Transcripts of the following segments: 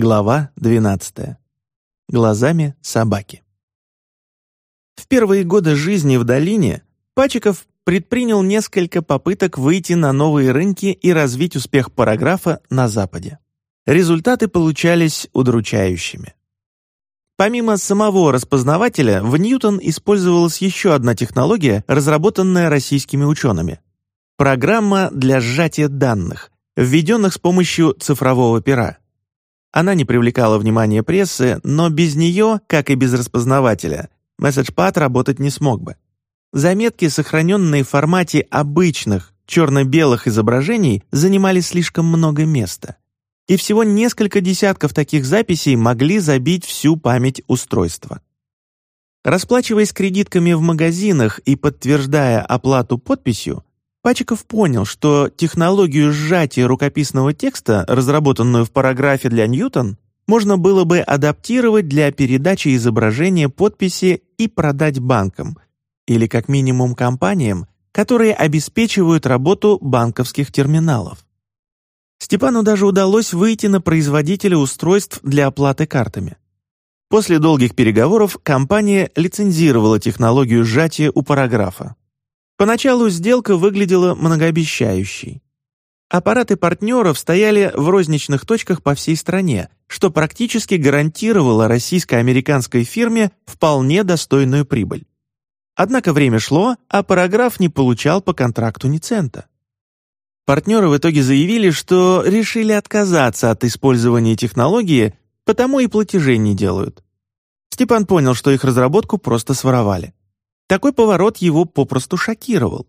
Глава 12. Глазами собаки. В первые годы жизни в долине Пачиков предпринял несколько попыток выйти на новые рынки и развить успех параграфа на Западе. Результаты получались удручающими. Помимо самого распознавателя, в Ньютон использовалась еще одна технология, разработанная российскими учеными. Программа для сжатия данных, введенных с помощью цифрового пера. Она не привлекала внимания прессы, но без нее, как и без распознавателя, MessagePad работать не смог бы. Заметки, сохраненные в формате обычных черно-белых изображений, занимали слишком много места. И всего несколько десятков таких записей могли забить всю память устройства. Расплачиваясь кредитками в магазинах и подтверждая оплату подписью, Пачиков понял, что технологию сжатия рукописного текста, разработанную в параграфе для Ньютон, можно было бы адаптировать для передачи изображения подписи и продать банкам, или как минимум компаниям, которые обеспечивают работу банковских терминалов. Степану даже удалось выйти на производителя устройств для оплаты картами. После долгих переговоров компания лицензировала технологию сжатия у параграфа. Поначалу сделка выглядела многообещающей. Аппараты партнеров стояли в розничных точках по всей стране, что практически гарантировало российско-американской фирме вполне достойную прибыль. Однако время шло, а параграф не получал по контракту ни цента. Партнеры в итоге заявили, что решили отказаться от использования технологии, потому и платежей не делают. Степан понял, что их разработку просто своровали. Такой поворот его попросту шокировал.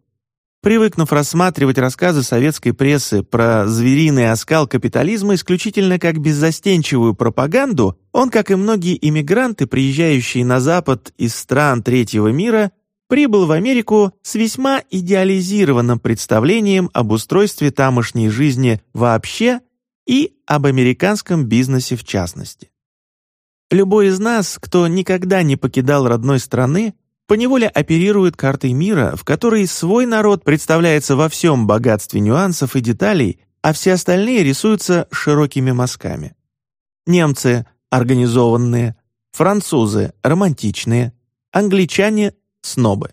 Привыкнув рассматривать рассказы советской прессы про звериный оскал капитализма исключительно как беззастенчивую пропаганду, он, как и многие иммигранты, приезжающие на Запад из стран третьего мира, прибыл в Америку с весьма идеализированным представлением об устройстве тамошней жизни вообще и об американском бизнесе в частности. Любой из нас, кто никогда не покидал родной страны, поневоле оперирует картой мира, в которой свой народ представляется во всем богатстве нюансов и деталей, а все остальные рисуются широкими мазками. Немцы — организованные, французы — романтичные, англичане — снобы.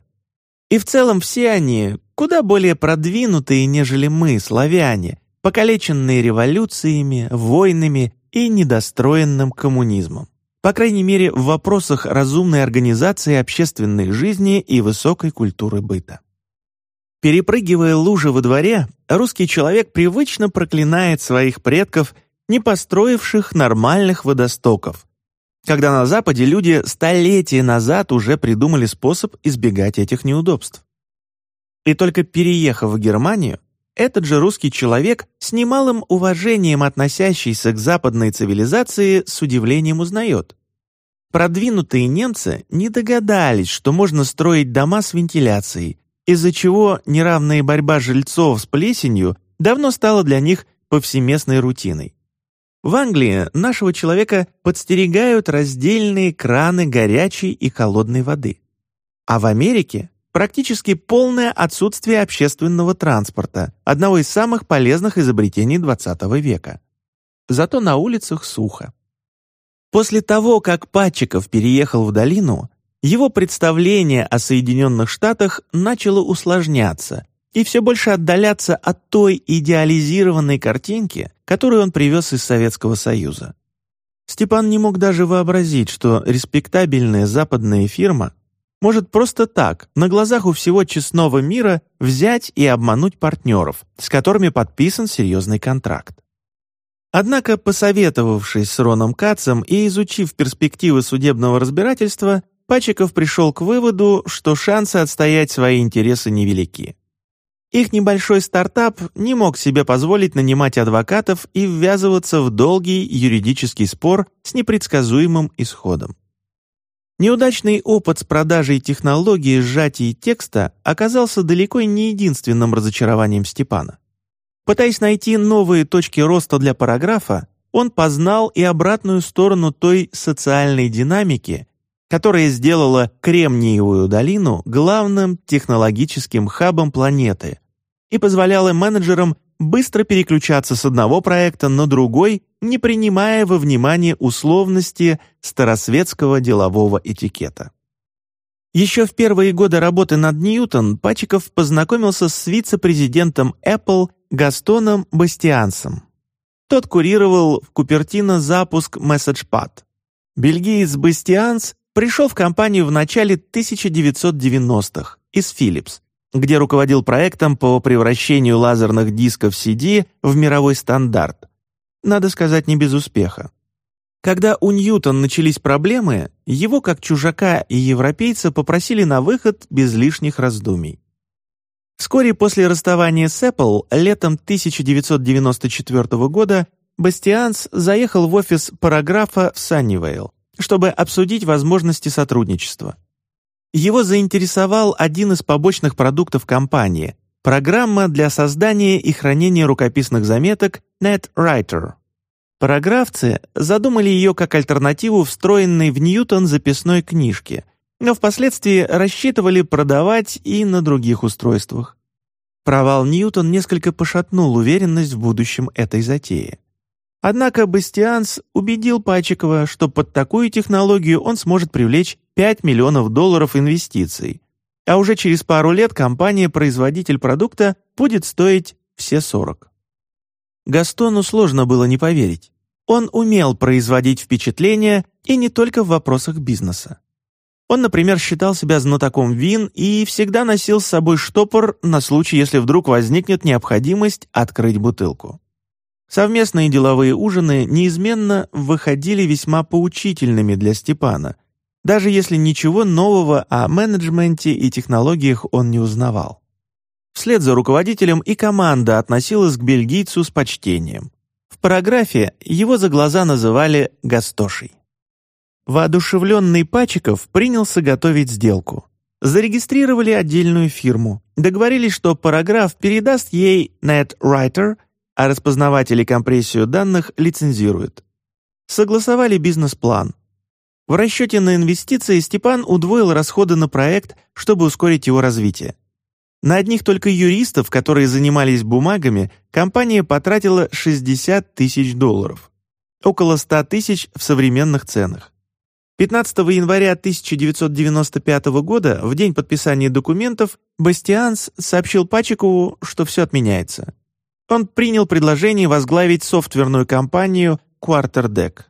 И в целом все они куда более продвинутые, нежели мы, славяне, покалеченные революциями, войнами и недостроенным коммунизмом по крайней мере в вопросах разумной организации общественной жизни и высокой культуры быта. Перепрыгивая лужи во дворе, русский человек привычно проклинает своих предков, не построивших нормальных водостоков, когда на Западе люди столетия назад уже придумали способ избегать этих неудобств. И только переехав в Германию, этот же русский человек с немалым уважением относящийся к западной цивилизации с удивлением узнает. Продвинутые немцы не догадались, что можно строить дома с вентиляцией, из-за чего неравная борьба жильцов с плесенью давно стала для них повсеместной рутиной. В Англии нашего человека подстерегают раздельные краны горячей и холодной воды. А в Америке практически полное отсутствие общественного транспорта, одного из самых полезных изобретений XX века. Зато на улицах сухо. После того, как Патчиков переехал в долину, его представление о Соединенных Штатах начало усложняться и все больше отдаляться от той идеализированной картинки, которую он привез из Советского Союза. Степан не мог даже вообразить, что респектабельная западная фирма может просто так, на глазах у всего честного мира, взять и обмануть партнеров, с которыми подписан серьезный контракт. Однако, посоветовавшись с Роном Кацем и изучив перспективы судебного разбирательства, Пачиков пришел к выводу, что шансы отстоять свои интересы невелики. Их небольшой стартап не мог себе позволить нанимать адвокатов и ввязываться в долгий юридический спор с непредсказуемым исходом. Неудачный опыт с продажей технологии сжатия текста оказался далеко не единственным разочарованием Степана. Пытаясь найти новые точки роста для параграфа, он познал и обратную сторону той социальной динамики, которая сделала Кремниевую долину главным технологическим хабом планеты и позволяла менеджерам быстро переключаться с одного проекта на другой, не принимая во внимание условности старосветского делового этикета. Еще в первые годы работы над Ньютон Пачиков познакомился с вице-президентом Apple Гастоном Бастиансом. Тот курировал в Купертино запуск MessagePad. Бельгиец Бастианс пришел в компанию в начале 1990-х из Philips, где руководил проектом по превращению лазерных дисков CD в мировой стандарт. Надо сказать, не без успеха. Когда у Ньютон начались проблемы, его, как чужака и европейца, попросили на выход без лишних раздумий. Вскоре после расставания с Apple, летом 1994 года, Бастианс заехал в офис параграфа в Саннивейл, чтобы обсудить возможности сотрудничества. Его заинтересовал один из побочных продуктов компании – программа для создания и хранения рукописных заметок NetWriter. Параграфцы задумали ее как альтернативу встроенной в Ньютон записной книжке, но впоследствии рассчитывали продавать и на других устройствах. Провал Ньютон несколько пошатнул уверенность в будущем этой затеи. Однако Бастианс убедил Пачикова, что под такую технологию он сможет привлечь 5 миллионов долларов инвестиций, а уже через пару лет компания-производитель продукта будет стоить все 40. Гастону сложно было не поверить. Он умел производить впечатление и не только в вопросах бизнеса. Он, например, считал себя знатоком вин и всегда носил с собой штопор на случай, если вдруг возникнет необходимость открыть бутылку. Совместные деловые ужины неизменно выходили весьма поучительными для Степана, даже если ничего нового о менеджменте и технологиях он не узнавал. Вслед за руководителем и команда относилась к бельгийцу с почтением. В параграфе его за глаза называли «Гастошей». Воодушевленный Пачиков принялся готовить сделку. Зарегистрировали отдельную фирму, договорились, что параграф передаст ей NetWriter, а распознаватель и компрессию данных лицензирует. Согласовали бизнес-план. В расчете на инвестиции Степан удвоил расходы на проект, чтобы ускорить его развитие. На одних только юристов, которые занимались бумагами, компания потратила 60 тысяч долларов. Около 100 тысяч в современных ценах. 15 января 1995 года, в день подписания документов, Бастианс сообщил Пачикову, что все отменяется. Он принял предложение возглавить софтверную компанию QuarterDeck.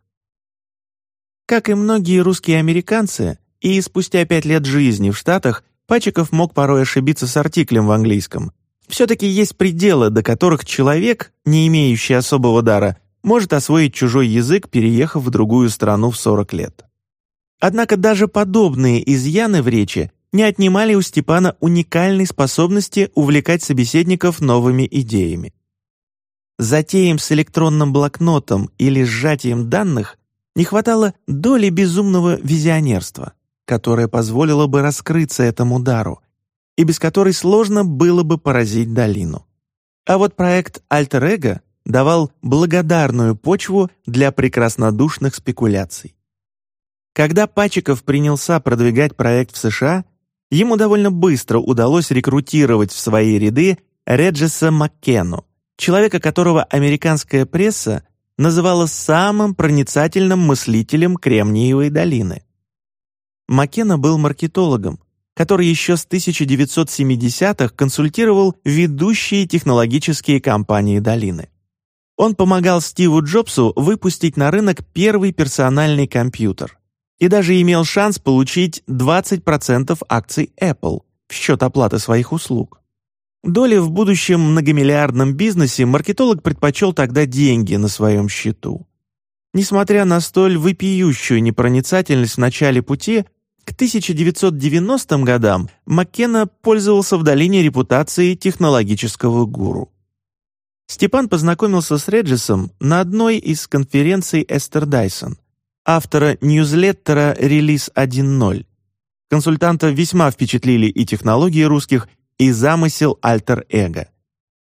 Как и многие русские американцы, и спустя пять лет жизни в Штатах Пачиков мог порой ошибиться с артиклем в английском. Все-таки есть пределы, до которых человек, не имеющий особого дара, может освоить чужой язык, переехав в другую страну в 40 лет. Однако даже подобные изъяны в речи не отнимали у Степана уникальной способности увлекать собеседников новыми идеями. Затеям с электронным блокнотом или сжатием данных не хватало доли безумного визионерства которая позволила бы раскрыться этому дару, и без которой сложно было бы поразить долину. А вот проект «Альтер Эго» давал благодарную почву для прекраснодушных спекуляций. Когда Пачиков принялся продвигать проект в США, ему довольно быстро удалось рекрутировать в свои ряды Реджеса Маккену, человека которого американская пресса называла самым проницательным мыслителем Кремниевой долины. Маккена был маркетологом, который еще с 1970-х консультировал ведущие технологические компании долины. Он помогал Стиву Джобсу выпустить на рынок первый персональный компьютер и даже имел шанс получить 20% акций Apple в счет оплаты своих услуг. Доли в будущем многомиллиардном бизнесе маркетолог предпочел тогда деньги на своем счету. Несмотря на столь вопиющую непроницательность в начале пути, к 1990 годам Маккена пользовался в долине репутацией технологического гуру. Степан познакомился с Реджисом на одной из конференций Эстер Дайсон, автора ньюзлеттера «Релиз 1.0». Консультанта весьма впечатлили и технологии русских, и замысел альтер-эго.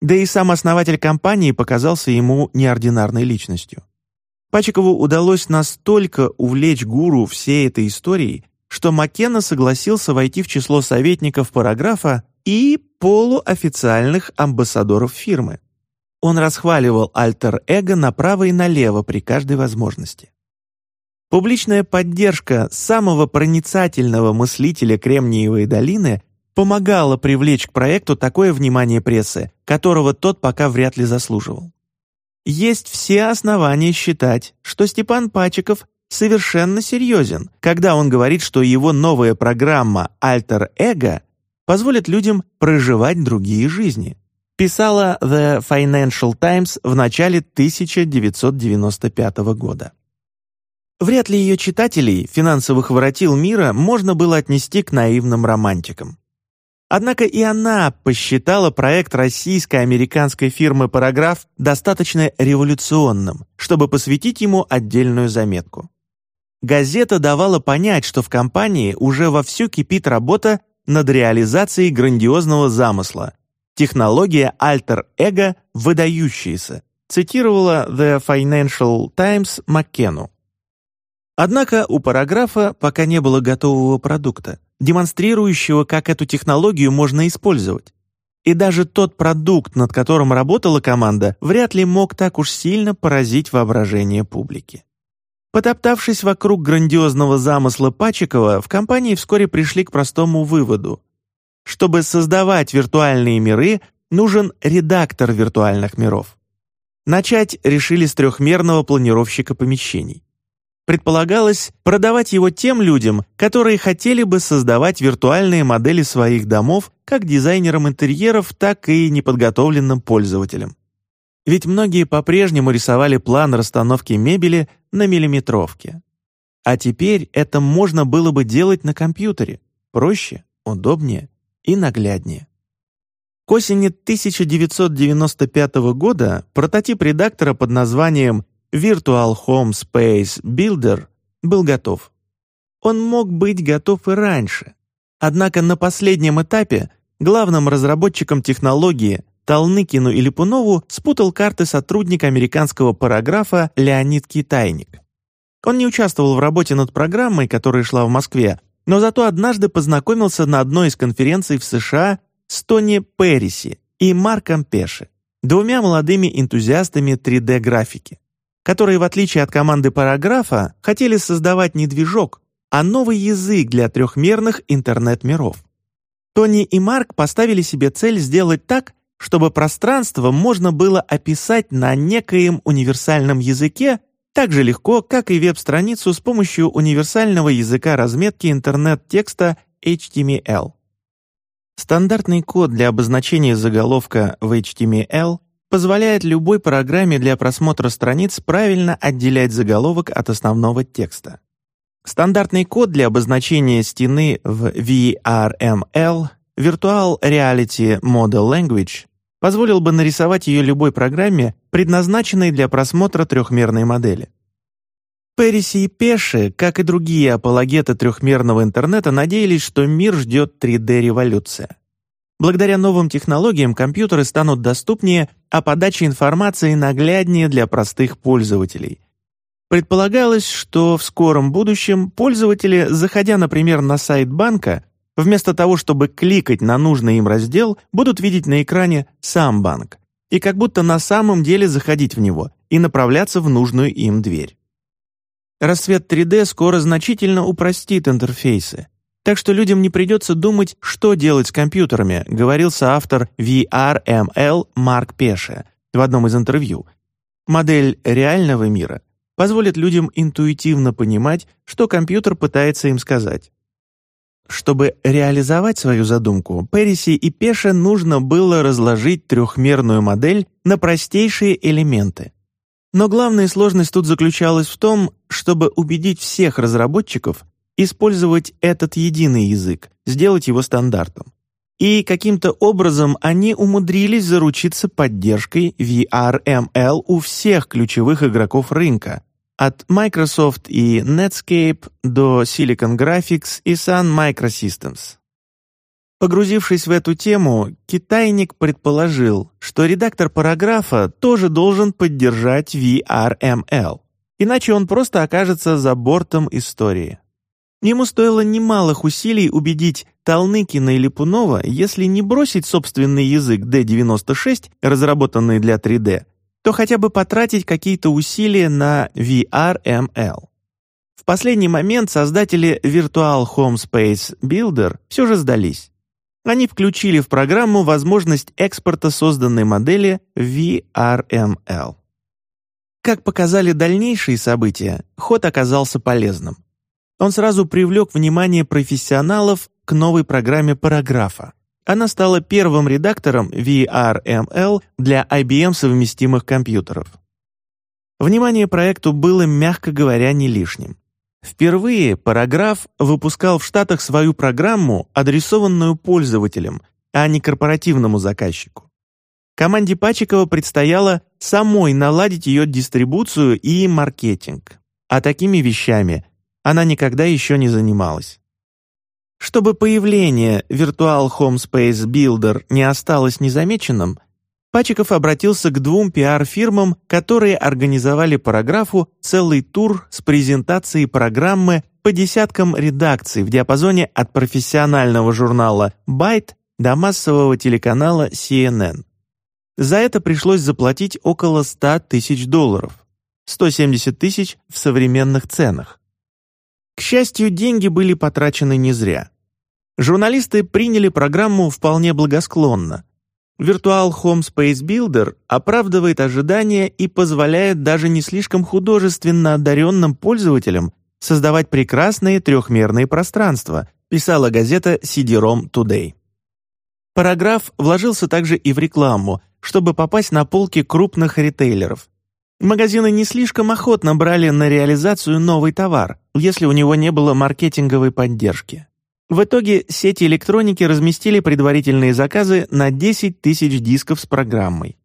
Да и сам основатель компании показался ему неординарной личностью. Пачикову удалось настолько увлечь гуру всей этой историей, что Маккена согласился войти в число советников параграфа и полуофициальных амбассадоров фирмы. он расхваливал альтер-эго направо и налево при каждой возможности. Публичная поддержка самого проницательного мыслителя Кремниевой долины помогала привлечь к проекту такое внимание прессы, которого тот пока вряд ли заслуживал. Есть все основания считать, что Степан Пачиков совершенно серьезен, когда он говорит, что его новая программа «Альтер-Эго» позволит людям проживать другие жизни. Писала The Financial Times в начале 1995 года. Вряд ли ее читателей, финансовых воротил мира, можно было отнести к наивным романтикам. Однако и она посчитала проект российско-американской фирмы «Параграф» достаточно революционным, чтобы посвятить ему отдельную заметку. Газета давала понять, что в компании уже вовсю кипит работа над реализацией грандиозного замысла. Технология альтер-эго выдающаяся, цитировала The Financial Times Маккену. Однако у параграфа пока не было готового продукта, демонстрирующего, как эту технологию можно использовать. И даже тот продукт, над которым работала команда, вряд ли мог так уж сильно поразить воображение публики. Потоптавшись вокруг грандиозного замысла Пачикова, в компании вскоре пришли к простому выводу. Чтобы создавать виртуальные миры, нужен редактор виртуальных миров. Начать решили с трехмерного планировщика помещений. Предполагалось продавать его тем людям, которые хотели бы создавать виртуальные модели своих домов как дизайнерам интерьеров, так и неподготовленным пользователям. Ведь многие по-прежнему рисовали план расстановки мебели на миллиметровке. А теперь это можно было бы делать на компьютере. Проще, удобнее и нагляднее. К осени 1995 года прототип редактора под названием Virtual Home Space Builder был готов. Он мог быть готов и раньше. Однако на последнем этапе главным разработчиком технологии Толныкину и Липунову спутал карты сотрудник американского параграфа Леонид Китайник. Он не участвовал в работе над программой, которая шла в Москве, но зато однажды познакомился на одной из конференций в США с Тони Перриси и Марком Пеши, двумя молодыми энтузиастами 3D-графики которые, в отличие от команды параграфа, хотели создавать не движок, а новый язык для трехмерных интернет-миров. Тони и Марк поставили себе цель сделать так, чтобы пространство можно было описать на некоем универсальном языке так же легко, как и веб-страницу с помощью универсального языка разметки интернет-текста HTML. Стандартный код для обозначения заголовка в HTML позволяет любой программе для просмотра страниц правильно отделять заголовок от основного текста. Стандартный код для обозначения стены в VRML Virtual Reality Model Language позволил бы нарисовать ее любой программе, предназначенной для просмотра трехмерной модели. Периси и Пеши, как и другие апологеты трехмерного интернета, надеялись, что мир ждет 3D-революция. Благодаря новым технологиям компьютеры станут доступнее, а подача информации нагляднее для простых пользователей. Предполагалось, что в скором будущем пользователи, заходя, например, на сайт банка, вместо того, чтобы кликать на нужный им раздел, будут видеть на экране сам банк и как будто на самом деле заходить в него и направляться в нужную им дверь. Рассвет 3D скоро значительно упростит интерфейсы, так что людям не придется думать, что делать с компьютерами, говорил соавтор VRML Марк Пеше в одном из интервью. Модель реального мира позволит людям интуитивно понимать, что компьютер пытается им сказать. Чтобы реализовать свою задумку, Периси и Пеше нужно было разложить трехмерную модель на простейшие элементы. Но главная сложность тут заключалась в том, чтобы убедить всех разработчиков, использовать этот единый язык, сделать его стандартом. И каким-то образом они умудрились заручиться поддержкой VRML у всех ключевых игроков рынка, от Microsoft и Netscape до Silicon Graphics и Sun Microsystems. Погрузившись в эту тему, китайник предположил, что редактор параграфа тоже должен поддержать VRML, иначе он просто окажется за бортом истории. Ему стоило немалых усилий убедить Толныкина и Липунова, если не бросить собственный язык D96, разработанный для 3D, то хотя бы потратить какие-то усилия на VRML. В последний момент создатели Virtual Home Space Builder все же сдались. Они включили в программу возможность экспорта созданной модели VRML. Как показали дальнейшие события, ход оказался полезным. Он сразу привлек внимание профессионалов к новой программе параграфа. Она стала первым редактором VRML для IBM совместимых компьютеров. Внимание проекту было, мягко говоря, не лишним. Впервые параграф выпускал в Штатах свою программу, адресованную пользователям, а не корпоративному заказчику. Команде Пачикова предстояло самой наладить ее дистрибуцию и маркетинг. А такими вещами она никогда еще не занималась. Чтобы появление Virtual Home Space Builder не осталось незамеченным, Пачиков обратился к двум пиар-фирмам, которые организовали параграфу целый тур с презентацией программы по десяткам редакций в диапазоне от профессионального журнала Byte до массового телеканала CNN. За это пришлось заплатить около 100 тысяч долларов, 170 тысяч в современных ценах. Счастью, деньги были потрачены не зря. Журналисты приняли программу вполне благосклонно. Virtual Home Space Builder оправдывает ожидания и позволяет даже не слишком художественно одаренным пользователям создавать прекрасные трехмерные пространства, писала газета CD-ROM Today. Параграф вложился также и в рекламу, чтобы попасть на полки крупных ритейлеров. Магазины не слишком охотно брали на реализацию новый товар, если у него не было маркетинговой поддержки. В итоге сети электроники разместили предварительные заказы на 10 тысяч дисков с программой.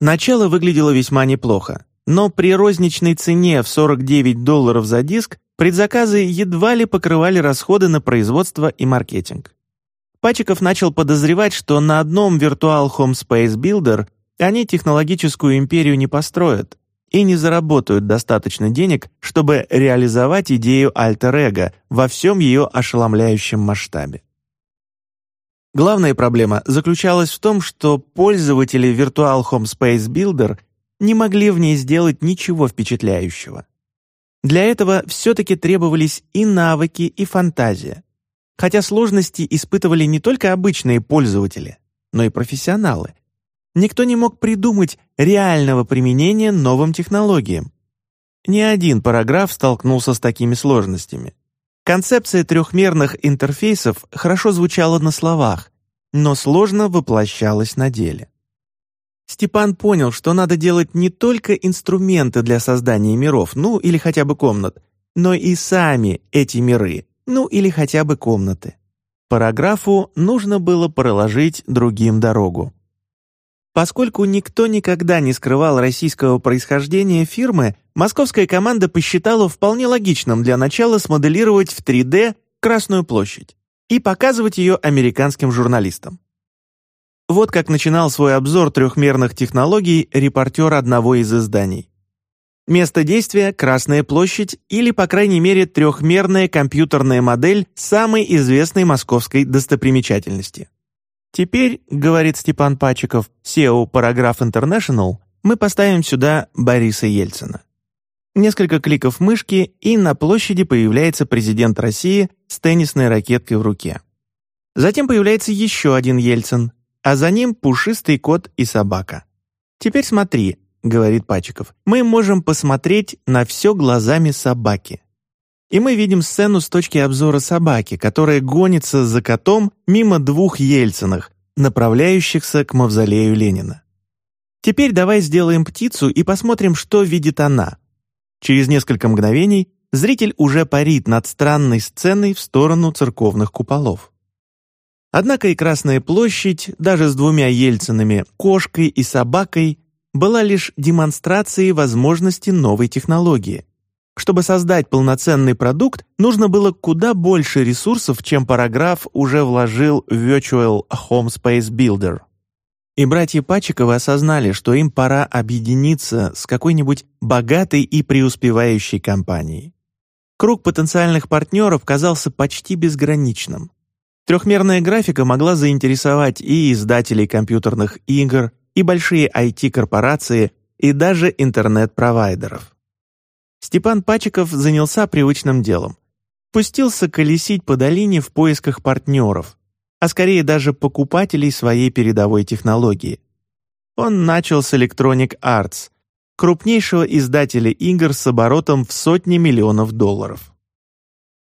Начало выглядело весьма неплохо, но при розничной цене в 49 долларов за диск предзаказы едва ли покрывали расходы на производство и маркетинг. Пачиков начал подозревать, что на одном Virtual Home Space Builder они технологическую империю не построят, и не заработают достаточно денег, чтобы реализовать идею альтер-эго во всем ее ошеломляющем масштабе. Главная проблема заключалась в том, что пользователи Virtual Home Space Builder не могли в ней сделать ничего впечатляющего. Для этого все-таки требовались и навыки, и фантазия. Хотя сложности испытывали не только обычные пользователи, но и профессионалы, никто не мог придумать реального применения новым технологиям. Ни один параграф столкнулся с такими сложностями. Концепция трехмерных интерфейсов хорошо звучала на словах, но сложно воплощалась на деле. Степан понял, что надо делать не только инструменты для создания миров, ну или хотя бы комнат, но и сами эти миры, ну или хотя бы комнаты. Параграфу нужно было проложить другим дорогу. Поскольку никто никогда не скрывал российского происхождения фирмы, московская команда посчитала вполне логичным для начала смоделировать в 3D Красную площадь и показывать ее американским журналистам. Вот как начинал свой обзор трехмерных технологий репортер одного из изданий. Место действия – Красная площадь или, по крайней мере, трехмерная компьютерная модель самой известной московской достопримечательности. Теперь, говорит Степан Пачиков, SEO Paragraph International, мы поставим сюда Бориса Ельцина. Несколько кликов мышки, и на площади появляется президент России с теннисной ракеткой в руке. Затем появляется еще один Ельцин, а за ним пушистый кот и собака. «Теперь смотри», — говорит Пачиков, «мы можем посмотреть на все глазами собаки». И мы видим сцену с точки обзора собаки, которая гонится за котом мимо двух Ельциных, направляющихся к мавзолею Ленина. Теперь давай сделаем птицу и посмотрим, что видит она. Через несколько мгновений зритель уже парит над странной сценой в сторону церковных куполов. Однако и Красная площадь, даже с двумя Ельцинами, кошкой и собакой, была лишь демонстрацией возможности новой технологии. Чтобы создать полноценный продукт, нужно было куда больше ресурсов, чем параграф уже вложил в Virtual Home Space Builder. И братья Пачиковы осознали, что им пора объединиться с какой-нибудь богатой и преуспевающей компанией. Круг потенциальных партнеров казался почти безграничным. Трехмерная графика могла заинтересовать и издателей компьютерных игр, и большие IT-корпорации, и даже интернет-провайдеров. Степан Пачиков занялся привычным делом. Пустился колесить по долине в поисках партнеров, а скорее даже покупателей своей передовой технологии. Он начал с Electronic Arts, крупнейшего издателя игр с оборотом в сотни миллионов долларов.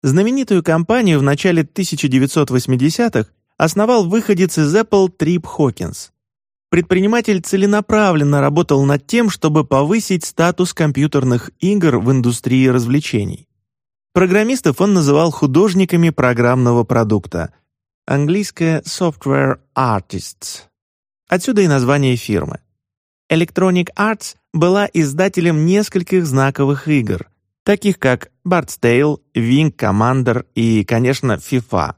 Знаменитую компанию в начале 1980-х основал выходец из Apple Трип Хокинс. Предприниматель целенаправленно работал над тем, чтобы повысить статус компьютерных игр в индустрии развлечений. Программистов он называл художниками программного продукта, английское «software artists». Отсюда и название фирмы. Electronic Arts была издателем нескольких знаковых игр, таких как Bard's Tale, Wing Commander и, конечно, FIFA.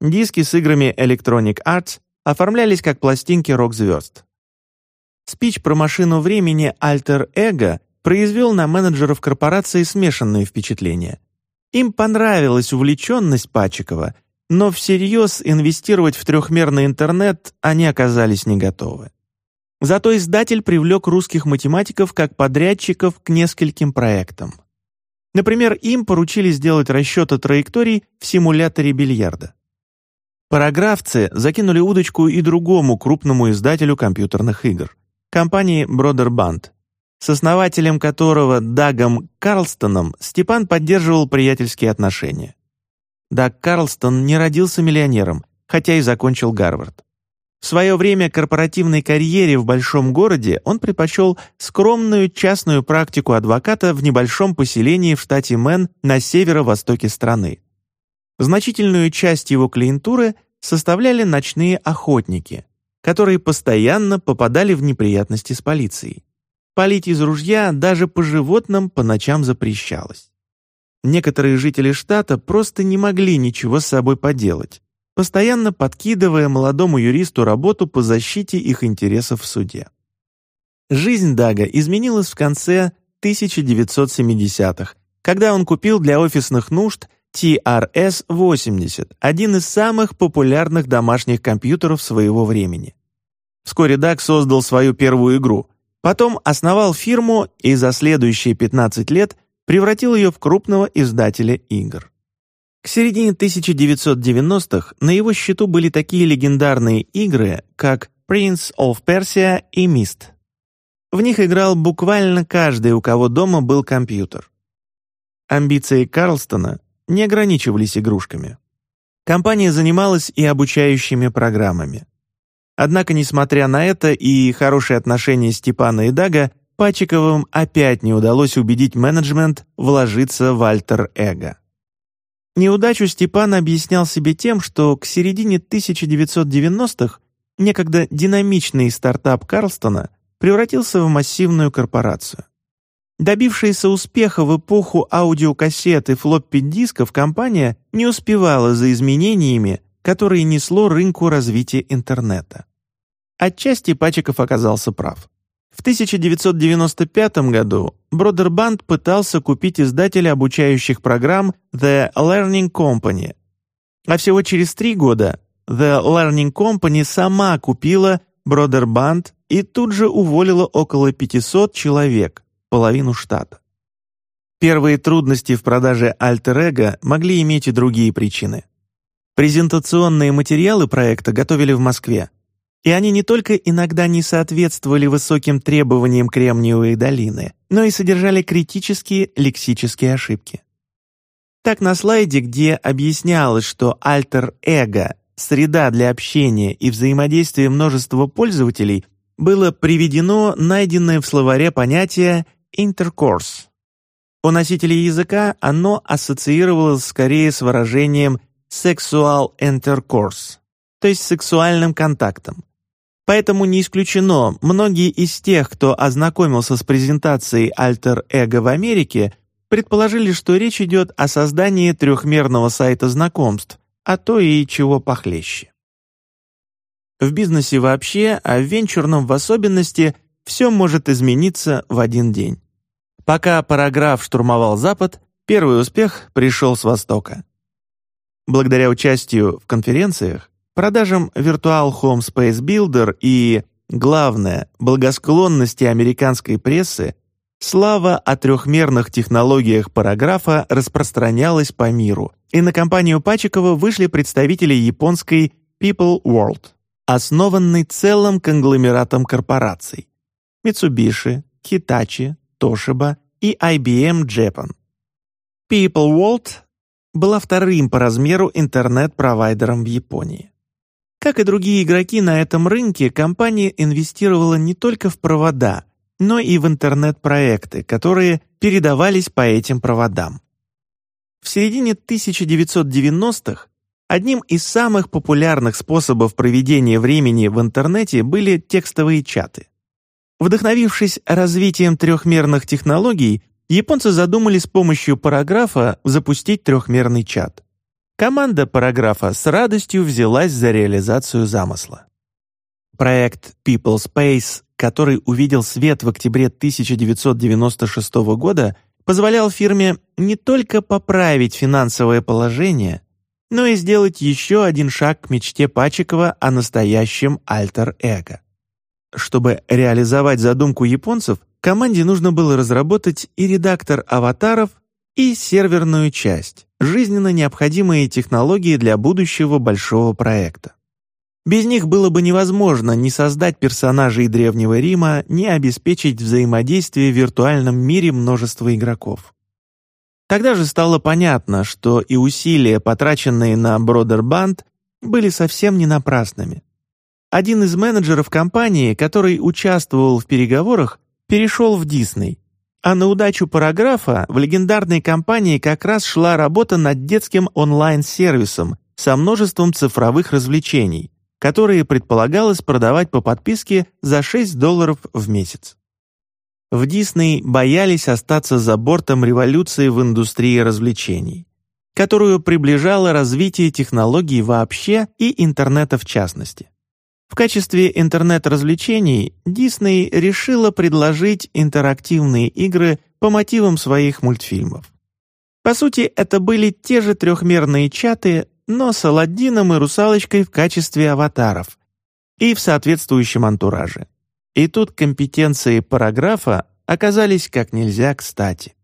Диски с играми Electronic Arts оформлялись как пластинки рок-звезд. Спич про машину времени Alter Ego произвел на менеджеров корпорации смешанные впечатления. Им понравилась увлеченность Пачикова, но всерьез инвестировать в трехмерный интернет они оказались не готовы. Зато издатель привлек русских математиков как подрядчиков к нескольким проектам. Например, им поручили сделать расчеты траекторий в симуляторе бильярда. Параграфцы закинули удочку и другому крупному издателю компьютерных игр — компании Band, с основателем которого Дагом Карлстоном Степан поддерживал приятельские отношения. Даг Карлстон не родился миллионером, хотя и закончил Гарвард. В свое время корпоративной карьере в большом городе он предпочел скромную частную практику адвоката в небольшом поселении в штате Мэн на северо-востоке страны. Значительную часть его клиентуры составляли ночные охотники, которые постоянно попадали в неприятности с полицией. Палить из ружья даже по животным по ночам запрещалось. Некоторые жители штата просто не могли ничего с собой поделать постоянно подкидывая молодому юристу работу по защите их интересов в суде. Жизнь Дага изменилась в конце 1970-х, когда он купил для офисных нужд TRS-80, один из самых популярных домашних компьютеров своего времени. Вскоре Даг создал свою первую игру, потом основал фирму и за следующие 15 лет превратил ее в крупного издателя игр. К середине 1990-х на его счету были такие легендарные игры, как Prince of Persia и Myst. В них играл буквально каждый, у кого дома был компьютер. Амбиции Карлстона не ограничивались игрушками. Компания занималась и обучающими программами. Однако, несмотря на это и хорошие отношения Степана и Дага, Пачиковым опять не удалось убедить менеджмент вложиться в альтер-эго. Неудачу Степан объяснял себе тем, что к середине 1990-х некогда динамичный стартап Карлстона превратился в массивную корпорацию. Добившаяся успеха в эпоху аудиокассет и флоппи-дисков компания не успевала за изменениями, которые несло рынку развития интернета. Отчасти Пачиков оказался прав. В 1995 году Бродербанд пытался купить издателя обучающих программ The Learning Company, а всего через три года The Learning Company сама купила Бродербанд и тут же уволила около 500 человек, половину штата. Первые трудности в продаже альтер-эго могли иметь и другие причины. Презентационные материалы проекта готовили в Москве, и они не только иногда не соответствовали высоким требованиям Кремниевой долины, но и содержали критические лексические ошибки. Так на слайде, где объяснялось, что альтер-эго — среда для общения и взаимодействия множества пользователей, было приведено найденное в словаре понятие «intercourse». У носителей языка оно ассоциировалось скорее с выражением «sexual intercourse», то есть сексуальным контактом. Поэтому не исключено, многие из тех, кто ознакомился с презентацией Ego в Америке, предположили, что речь идет о создании трехмерного сайта знакомств, а то и чего похлеще. В бизнесе вообще, а в венчурном в особенности, все может измениться в один день. Пока параграф штурмовал Запад, первый успех пришел с Востока. благодаря участию в конференциях, продажам Virtual Home Space Builder и, главное, благосклонности американской прессы, слава о трехмерных технологиях параграфа распространялась по миру, и на компанию Пачикова вышли представители японской People World, основанной целым конгломератом корпораций Mitsubishi, Hitachi, Toshiba и IBM Japan. People World была вторым по размеру интернет-провайдером в Японии. Как и другие игроки на этом рынке, компания инвестировала не только в провода, но и в интернет-проекты, которые передавались по этим проводам. В середине 1990-х одним из самых популярных способов проведения времени в интернете были текстовые чаты. Вдохновившись развитием трехмерных технологий, японцы задумали с помощью параграфа запустить трехмерный чат. Команда параграфа с радостью взялась за реализацию замысла. Проект People Space, который увидел свет в октябре 1996 года, позволял фирме не только поправить финансовое положение, но и сделать еще один шаг к мечте Пачикова о настоящем альтер-эго. Чтобы реализовать задумку японцев, команде нужно было разработать и редактор аватаров, и серверную часть, жизненно необходимые технологии для будущего большого проекта. Без них было бы невозможно ни создать персонажей Древнего Рима, ни обеспечить взаимодействие в виртуальном мире множества игроков. Тогда же стало понятно, что и усилия, потраченные на Бродербанд, были совсем не напрасными. Один из менеджеров компании, который участвовал в переговорах, перешел в Дисней, а на удачу параграфа в легендарной компании как раз шла работа над детским онлайн-сервисом со множеством цифровых развлечений, которые предполагалось продавать по подписке за 6 долларов в месяц. В Дисней боялись остаться за бортом революции в индустрии развлечений, которую приближало развитие технологий вообще и интернета в частности. В качестве интернет-развлечений Дисней решила предложить интерактивные игры по мотивам своих мультфильмов. По сути, это были те же трехмерные чаты, но с Аладдином и Русалочкой в качестве аватаров и в соответствующем антураже. И тут компетенции параграфа оказались как нельзя кстати.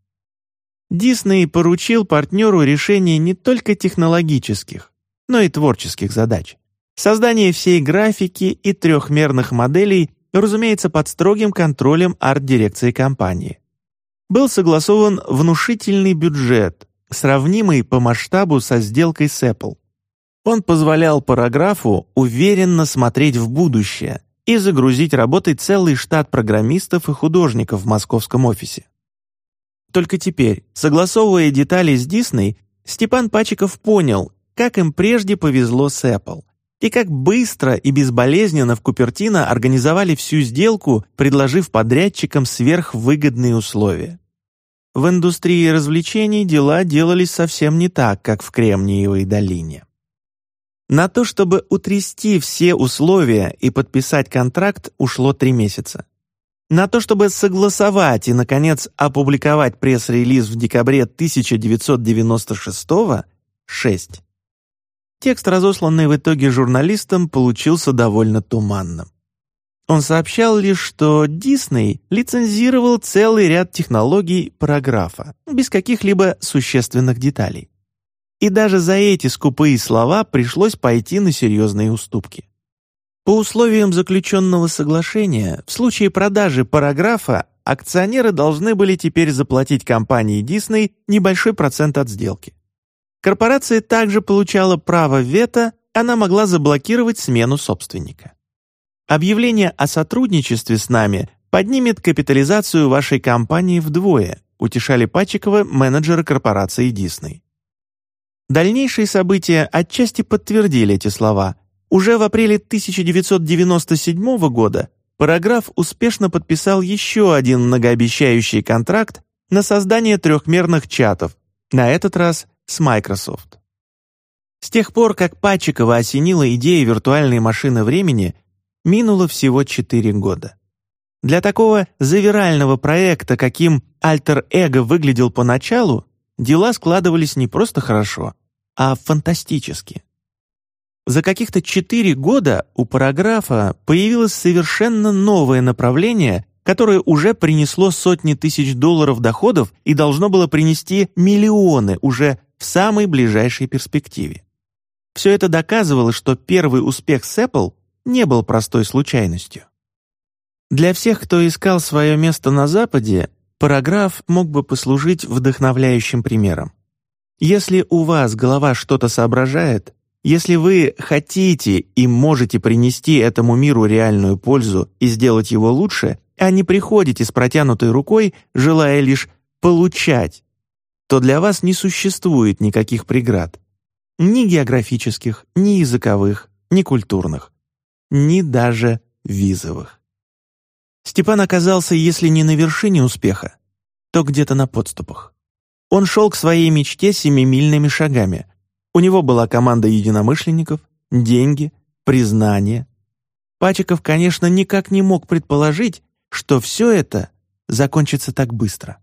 Дисней поручил партнеру решение не только технологических, но и творческих задач. Создание всей графики и трехмерных моделей, разумеется, под строгим контролем арт-дирекции компании. Был согласован внушительный бюджет, сравнимый по масштабу со сделкой с Apple. Он позволял параграфу уверенно смотреть в будущее и загрузить работой целый штат программистов и художников в московском офисе. Только теперь, согласовывая детали с Disney, Степан Пачиков понял, как им прежде повезло с Apple – и как быстро и безболезненно в Купертино организовали всю сделку, предложив подрядчикам сверхвыгодные условия. В индустрии развлечений дела делались совсем не так, как в Кремниевой долине. На то, чтобы утрясти все условия и подписать контракт, ушло три месяца. На то, чтобы согласовать и, наконец, опубликовать пресс-релиз в декабре 1996 — шесть. Текст, разосланный в итоге журналистам, получился довольно туманным. Он сообщал лишь, что Дисней лицензировал целый ряд технологий параграфа, без каких-либо существенных деталей. И даже за эти скупые слова пришлось пойти на серьезные уступки. По условиям заключенного соглашения, в случае продажи параграфа акционеры должны были теперь заплатить компании Дисней небольшой процент от сделки. Корпорация также получала право вето, она могла заблокировать смену собственника. Объявление о сотрудничестве с нами поднимет капитализацию вашей компании вдвое, утешали Пачикова менеджеры корпорации Дисней. Дальнейшие события отчасти подтвердили эти слова. Уже в апреле 1997 года Параграф успешно подписал еще один многообещающий контракт на создание трехмерных чатов, на этот раз с Microsoft. С тех пор, как Пачикова осенила идея виртуальной машины времени, минуло всего 4 года. Для такого завирального проекта, каким альтер-эго выглядел поначалу, дела складывались не просто хорошо, а фантастически. За каких-то четыре года у параграфа появилось совершенно новое направление, которое уже принесло сотни тысяч долларов доходов и должно было принести миллионы уже в самой ближайшей перспективе. Все это доказывало, что первый успех с Apple не был простой случайностью. Для всех, кто искал свое место на Западе, параграф мог бы послужить вдохновляющим примером. Если у вас голова что-то соображает, если вы хотите и можете принести этому миру реальную пользу и сделать его лучше, а не приходите с протянутой рукой, желая лишь получать, то для вас не существует никаких преград. Ни географических, ни языковых, ни культурных, ни даже визовых. Степан оказался, если не на вершине успеха, то где-то на подступах. Он шел к своей мечте семимильными шагами, у него была команда единомышленников, деньги, признание. Пачиков, конечно, никак не мог предположить, что все это закончится так быстро.